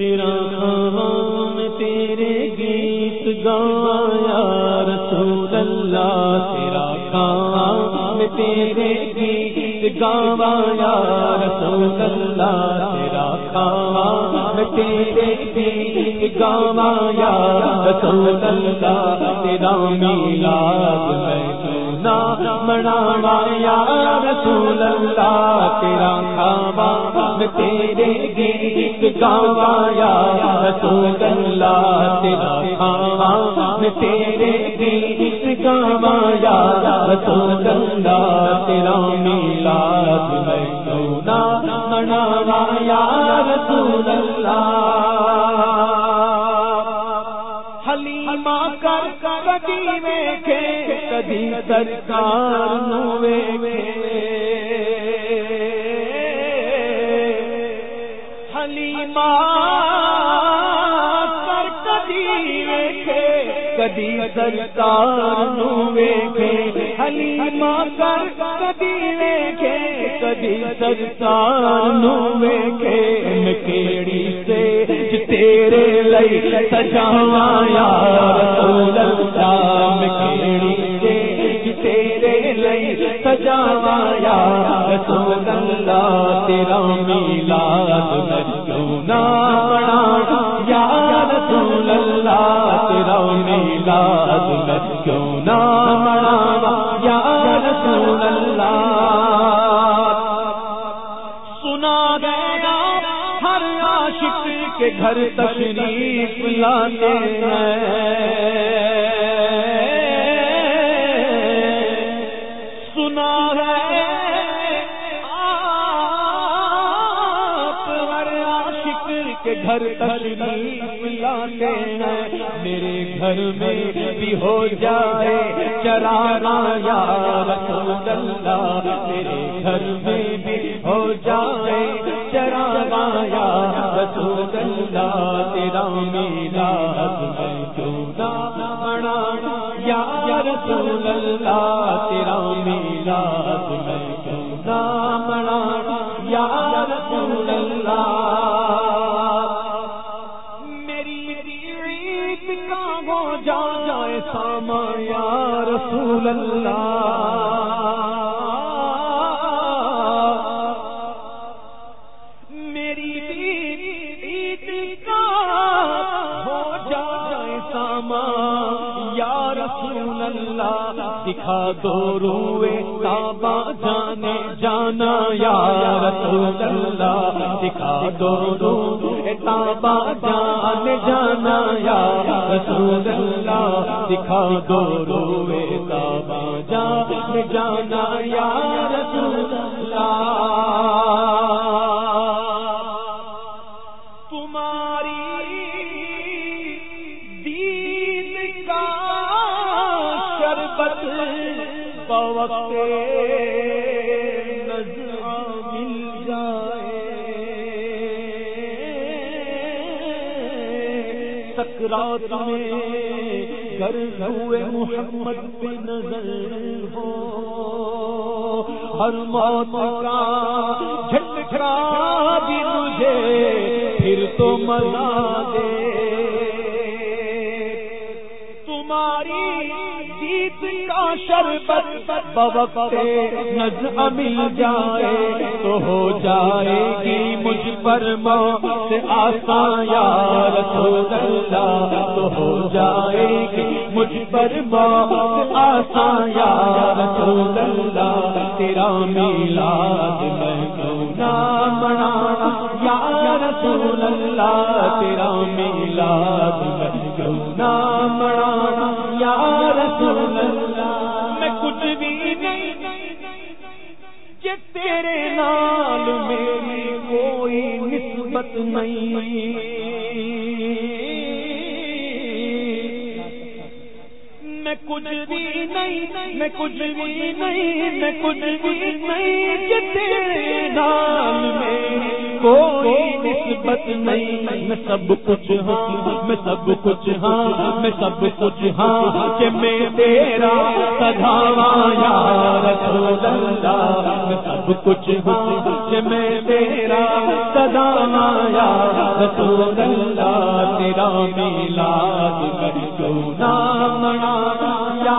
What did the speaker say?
تیرا خام تیرے گیت گایا رسول اللہ تیرا خام تیرے گیت گایا رسول اللہ تیرا خام تیرے گیت گایا رسول اللہ تیرا میلاد میں منا یا رسول اللہ تیرا کھاوا تیرے گیت گایا رسول اللہ تیرا کھاوا تیرے گیت گایا رسول اللہ تیرا میلاد میں سونا منا یا رسول اللہ کدی سرکار نو ویکھے۔ حلیمہ کر کدی ویکھے، کدی سرکار نو ویکھے۔ حلیمہ کر کدی ویکھے، کدی سرکار نو ویکھے۔ کیڑی سے تیرے لئی سجایا رسول اللہ۔ تیرے لئی سجایا رسول اللہ تیرا میلاد میں کیوں نہ بنا یا رسول اللہ تیرا میلاد میں کیوں نہ بنا یا رسول اللہ سنا گیا، ہر عاشق کے گھر تشریف لاتے ہیں۔ کے گھر تشریف لاتے ہیں۔ میرے گھر میں بھی ہو جائے چرانا یا رسول اللہ۔ میرے گھر میں بھی ہو جائے چرانا یا رسول اللہ۔ تیرا میلاد میں چونا بڑا یا رسول اللہ، تیرا میلاد میں چونا بڑا یا رسول اللہ ساما یا رسول اللہ۔ میری عید کا ہو جائے ساما یا رسول اللہ۔ دکھا دو روئے کعبہ جانے جانا یا رسول اللہ۔ دکھا دو روئے کعبہ جانے جانا یا رسول اللہ، دکھا دو روئے کعبہ جانے جانا یا رسول اللہ۔ تمہاری دین کا شربت بوقت سکرات میں کر ہوئے محمد پہ نظر ہو۔ ہر موت کا جھٹکا بھی مجھے پھر تو مزہ دے۔ تمہاری جیت کا شربت بوقت نظر مل جائے تو ہو جائے گی مجھ پر موت آسان یا رسول اللہ تو ہو جائے گی مجھ پر موت آسان یا رسول اللہ تیرا میلاد میں کیوں نہ منانا یا رسول اللہ تیرا میلاد میں کیوں نہ منانا محبت نہیں۔ میں کچھ بھی نہیں، میں کچھ بھی نہیں، میں کچھ بھی نہیں۔ کہ تیرے نال میری کوئی نسبت نہیں، میں سب کچھ ہاں میں سب کچھ ہاں میں سب کچھ ہاں کہ میں تیرا سدھاوا یا رسول اللہ، میں سب کچھ ہاں میں تیرا سدا مایا رسول اللہ، تیرا میلاد کر کیوں نہ منا یا